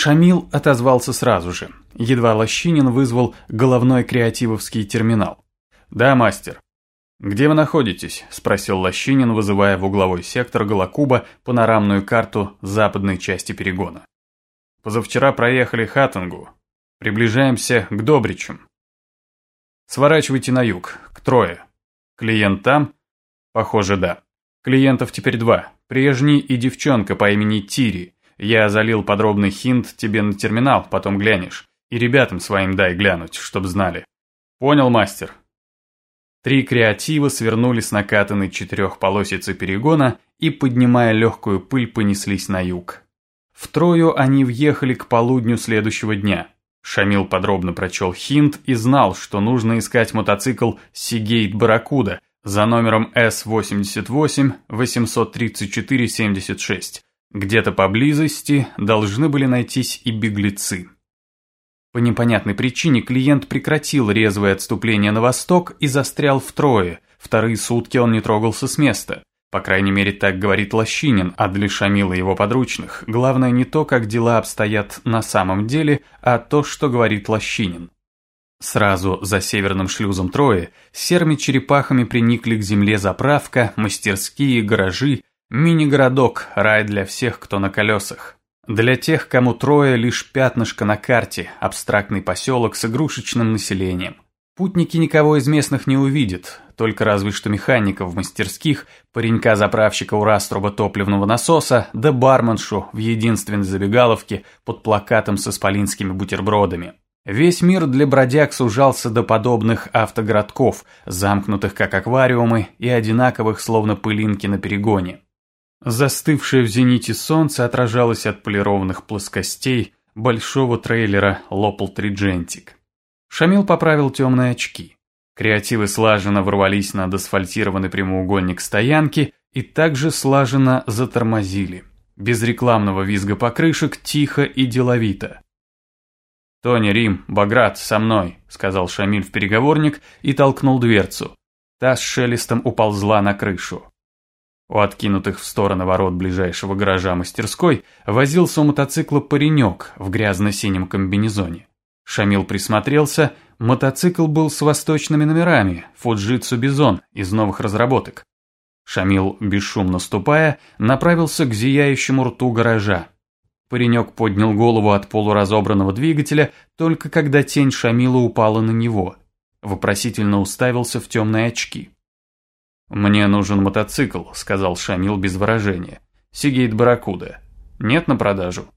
Шамил отозвался сразу же. Едва Лощинин вызвал головной креативовский терминал. «Да, мастер». «Где вы находитесь?» – спросил Лощинин, вызывая в угловой сектор Голокуба панорамную карту западной части перегона. «Позавчера проехали Хаттингу. Приближаемся к Добричам. Сворачивайте на юг, к Трое. Клиент там? Похоже, да. Клиентов теперь два. Прежний и девчонка по имени Тири. Я залил подробный хинт тебе на терминал, потом глянешь. И ребятам своим дай глянуть, чтоб знали. Понял, мастер?» Три креатива свернули с накатанной четырехполосицы перегона и, поднимая легкую пыль, понеслись на юг. Втрою они въехали к полудню следующего дня. Шамил подробно прочел хинт и знал, что нужно искать мотоцикл Сигейт Барракуда за номером С88 83476. Где-то поблизости должны были найтись и беглецы. По непонятной причине клиент прекратил резвое отступление на восток и застрял втрое. Вторые сутки он не трогался с места. По крайней мере, так говорит Лощинин, а для Шамила его подручных главное не то, как дела обстоят на самом деле, а то, что говорит Лощинин. Сразу за северным шлюзом Трои серыми черепахами приникли к земле заправка, мастерские, гаражи, мини-городок, рай для всех, кто на колесах. Для тех, кому трое лишь пятнышко на карте, абстрактный поселок с игрушечным населением. Путники никого из местных не увидят, только разве что механиков в мастерских, паренька-заправщика у раструба топливного насоса, да барменшу в единственной забегаловке под плакатом с исполинскими бутербродами. Весь мир для бродяг сужался до подобных автогородков, замкнутых как аквариумы и одинаковых словно пылинки на перегоне. Застывшее в зените солнце отражалось от полированных плоскостей большого трейлера Лопал Триджентик. Шамил поправил темные очки. Креативы слаженно ворвались над асфальтированный прямоугольник стоянки и также слаженно затормозили. Без рекламного визга покрышек, тихо и деловито. «Тони, Рим, Баграт, со мной», — сказал Шамиль в переговорник и толкнул дверцу. Та с шелестом уползла на крышу. У откинутых в стороны ворот ближайшего гаража мастерской возился у мотоцикла паренек в грязно-синем комбинезоне. Шамил присмотрелся, мотоцикл был с восточными номерами, Фуджитсу Бизон из новых разработок. Шамил, бесшумно ступая, направился к зияющему рту гаража. Паренек поднял голову от полуразобранного двигателя, только когда тень Шамила упала на него. Вопросительно уставился в темные очки. «Мне нужен мотоцикл», — сказал Шамил без выражения. «Сигейт Барракуда. Нет на продажу?»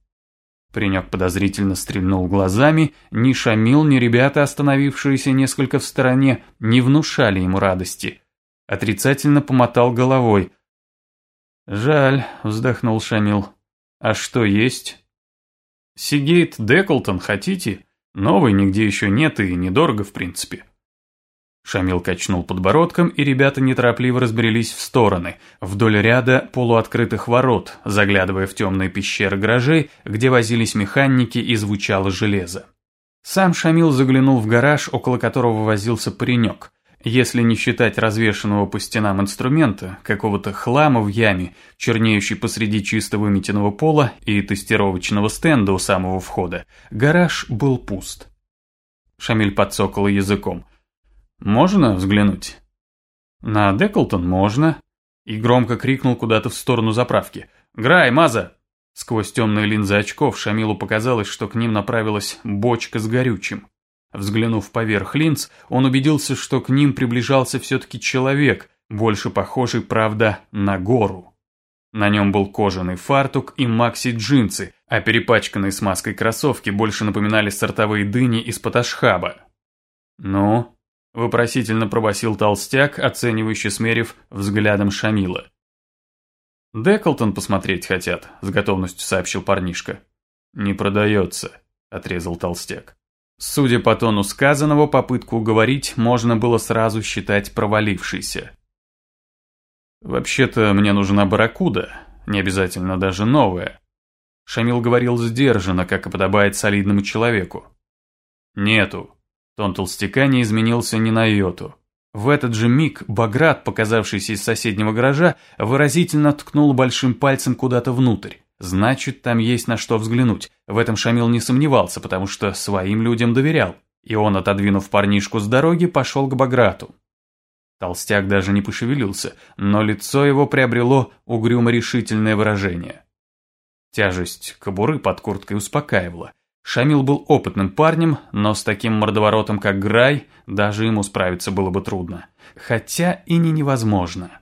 Паренек подозрительно стрельнул глазами, ни Шамил, ни ребята, остановившиеся несколько в стороне, не внушали ему радости. Отрицательно помотал головой. «Жаль», — вздохнул Шамил. «А что есть?» «Сигейт Деклтон хотите? Новый нигде еще нет и недорого в принципе». Шамил качнул подбородком, и ребята неторопливо разбрелись в стороны, вдоль ряда полуоткрытых ворот, заглядывая в темные пещеры гаражей, где возились механики и звучало железо. Сам Шамил заглянул в гараж, около которого возился паренек. Если не считать развешенного по стенам инструмента, какого-то хлама в яме, чернеющий посреди чисто выметенного пола и тестировочного стенда у самого входа, гараж был пуст. Шамиль подсокал языком. «Можно взглянуть?» «На Деклтон можно», и громко крикнул куда-то в сторону заправки. «Грай, Маза!» Сквозь темные линзы очков Шамилу показалось, что к ним направилась бочка с горючим. Взглянув поверх линз, он убедился, что к ним приближался все-таки человек, больше похожий, правда, на гору. На нем был кожаный фартук и макси-джинсы, а перепачканные смазкой кроссовки больше напоминали сортовые дыни из поташхаба. «Ну, Вопросительно пробасил толстяк, оценивающе смерив взглядом Шамила. «Деклтон посмотреть хотят», — с готовностью сообщил парнишка. «Не продается», — отрезал толстяк. Судя по тону сказанного, попытку уговорить можно было сразу считать провалившейся. «Вообще-то мне нужна барракуда, не обязательно даже новая». Шамил говорил сдержанно, как и подобает солидному человеку. «Нету», Тон толстяка не изменился ни на йоту. В этот же миг Баграт, показавшийся из соседнего гаража, выразительно ткнул большим пальцем куда-то внутрь. Значит, там есть на что взглянуть. В этом Шамил не сомневался, потому что своим людям доверял, и он, отодвинув парнишку с дороги, пошел к Баграту. Толстяк даже не пошевелился, но лицо его приобрело угрюмо-решительное выражение. Тяжесть кобуры под курткой успокаивала. Шамил был опытным парнем, но с таким мордоворотом, как Грай, даже ему справиться было бы трудно. Хотя и не невозможно.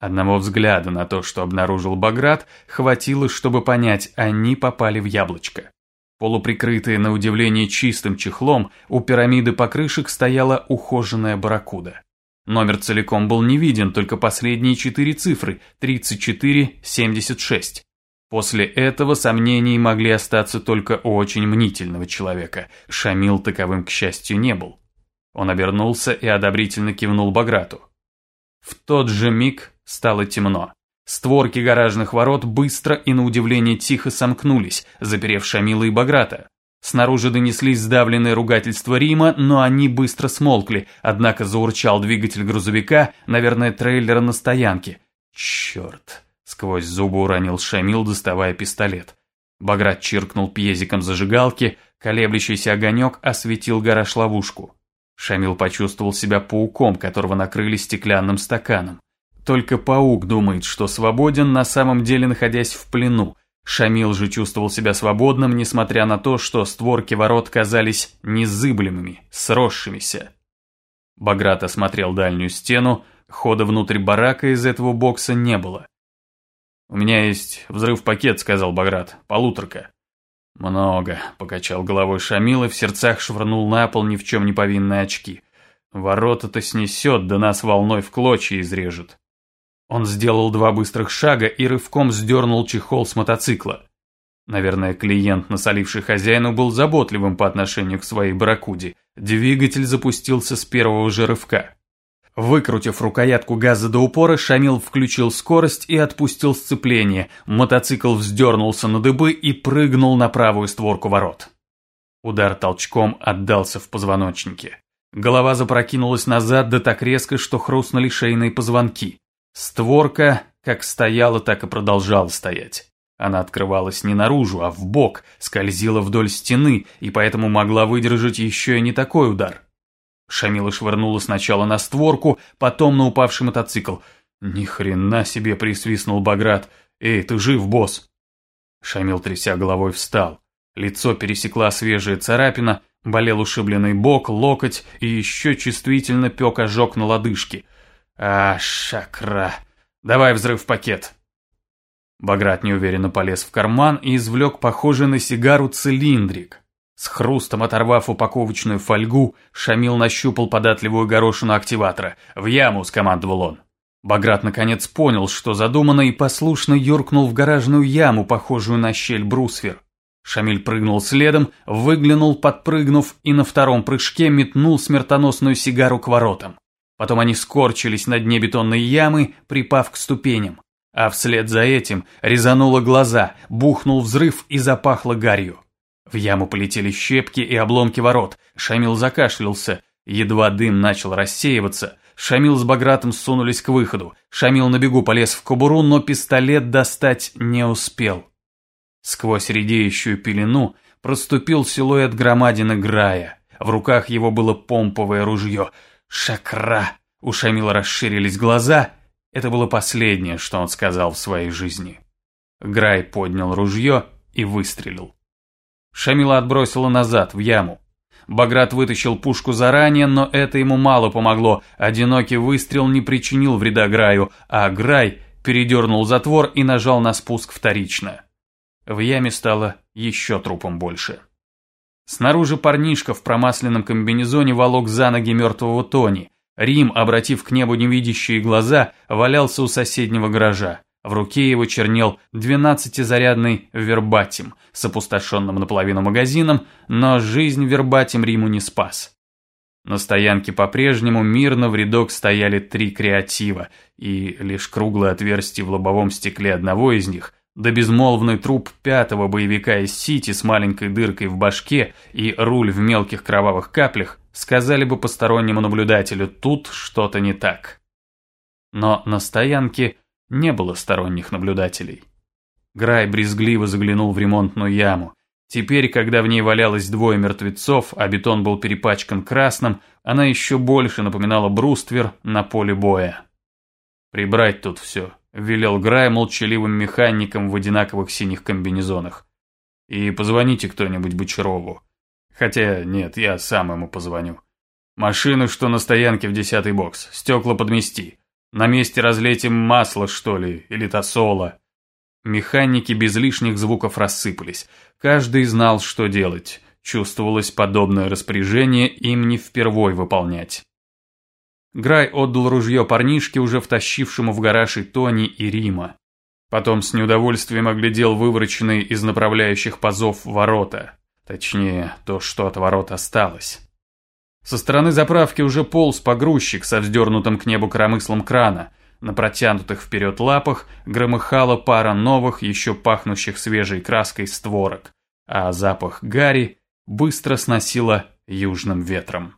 Одного взгляда на то, что обнаружил Баграт, хватило, чтобы понять, они попали в яблочко. Полуприкрытые на удивление чистым чехлом, у пирамиды покрышек стояла ухоженная барракуда. Номер целиком был не виден, только последние четыре цифры – 3476. После этого сомнений могли остаться только у очень мнительного человека. Шамил таковым, к счастью, не был. Он обернулся и одобрительно кивнул Баграту. В тот же миг стало темно. Створки гаражных ворот быстро и на удивление тихо сомкнулись, заперев Шамила и Баграта. Снаружи донеслись сдавленные ругательства Рима, но они быстро смолкли, однако заурчал двигатель грузовика, наверное, трейлера на стоянке. Черт! Сквозь зубы уронил Шамил, доставая пистолет. Баграт чиркнул пьезиком зажигалки, колеблющийся огонек осветил гараж-ловушку. Шамил почувствовал себя пауком, которого накрыли стеклянным стаканом. Только паук думает, что свободен, на самом деле находясь в плену. Шамил же чувствовал себя свободным, несмотря на то, что створки ворот казались незыблемыми, сросшимися. Баграт осмотрел дальнюю стену, хода внутрь барака из этого бокса не было. «У меня есть взрыв-пакет», — сказал Баграт, — «полуторка». «Много», — покачал головой Шамил и в сердцах швырнул на пол ни в чем не повинные очки. «Ворота-то снесет, да нас волной в клочья изрежет». Он сделал два быстрых шага и рывком сдернул чехол с мотоцикла. Наверное, клиент, насоливший хозяину, был заботливым по отношению к своей барракуде. Двигатель запустился с первого же рывка. Выкрутив рукоятку газа до упора, Шамил включил скорость и отпустил сцепление. Мотоцикл вздернулся на дыбы и прыгнул на правую створку ворот. Удар толчком отдался в позвоночнике. Голова запрокинулась назад да так резко, что хрустнули шейные позвонки. Створка как стояла, так и продолжала стоять. Она открывалась не наружу, а в бок, скользила вдоль стены и поэтому могла выдержать еще и не такой удар. Шамила швырнула сначала на створку, потом на упавший мотоцикл. «Ни хрена себе!» – присвистнул Баграт. «Эй, ты жив, босс?» Шамил, тряся головой, встал. Лицо пересекла свежая царапина, болел ушибленный бок, локоть и еще чувствительно пек ожог на лодыжке. «А, шакра! Давай взрыв пакет!» Баграт неуверенно полез в карман и извлек похожий на сигару цилиндрик. С хрустом оторвав упаковочную фольгу, Шамил нащупал податливую горошину активатора. «В яму!» – скомандовал он. Баграт наконец понял, что задумано, и послушно юркнул в гаражную яму, похожую на щель брусвер. Шамиль прыгнул следом, выглянул, подпрыгнув, и на втором прыжке метнул смертоносную сигару к воротам. Потом они скорчились на дне бетонной ямы, припав к ступеням. А вслед за этим резануло глаза, бухнул взрыв и запахло гарью. В яму полетели щепки и обломки ворот. Шамил закашлялся. Едва дым начал рассеиваться. Шамил с Багратом сунулись к выходу. Шамил на бегу полез в кобуру, но пистолет достать не успел. Сквозь редеющую пелену проступил силуэт громадины Грая. В руках его было помповое ружье. «Шакра!» У Шамила расширились глаза. Это было последнее, что он сказал в своей жизни. Грай поднял ружье и выстрелил. Шамила отбросила назад, в яму. Баграт вытащил пушку заранее, но это ему мало помогло. Одинокий выстрел не причинил вреда Граю, а Грай передернул затвор и нажал на спуск вторично. В яме стало еще трупом больше. Снаружи парнишка в промасленном комбинезоне волок за ноги мертвого Тони. Рим, обратив к небу невидящие глаза, валялся у соседнего гаража. В руке его чернел двенадцатизарядный вербатим с опустошенным наполовину магазином, но жизнь вербатим Риму не спас. На стоянке по-прежнему мирно в рядок стояли три креатива, и лишь круглое отверстие в лобовом стекле одного из них, да безмолвный труп пятого боевика из Сити с маленькой дыркой в башке и руль в мелких кровавых каплях, сказали бы постороннему наблюдателю, тут что-то не так. Но на стоянке не было сторонних наблюдателей. Грай брезгливо заглянул в ремонтную яму. Теперь, когда в ней валялось двое мертвецов, а бетон был перепачкан красным, она еще больше напоминала бруствер на поле боя. «Прибрать тут все», — велел Грай молчаливым механикам в одинаковых синих комбинезонах. «И позвоните кто-нибудь Бочарову. Хотя нет, я сам ему позвоню. Машину, что на стоянке в десятый бокс, стекла подмести. На месте разлейте масло, что ли, или тосола». Механики без лишних звуков рассыпались. Каждый знал, что делать. Чувствовалось подобное распоряжение им не впервой выполнять. Грай отдал ружье парнишке, уже втащившему в гараж и Тони, и Рима. Потом с неудовольствием оглядел вывороченные из направляющих позов ворота. Точнее, то, что от ворот осталось. Со стороны заправки уже полз погрузчик со вздернутым к небу коромыслом крана. На протянутых вперед лапах громыхала пара новых, еще пахнущих свежей краской створок, а запах гари быстро сносило южным ветром.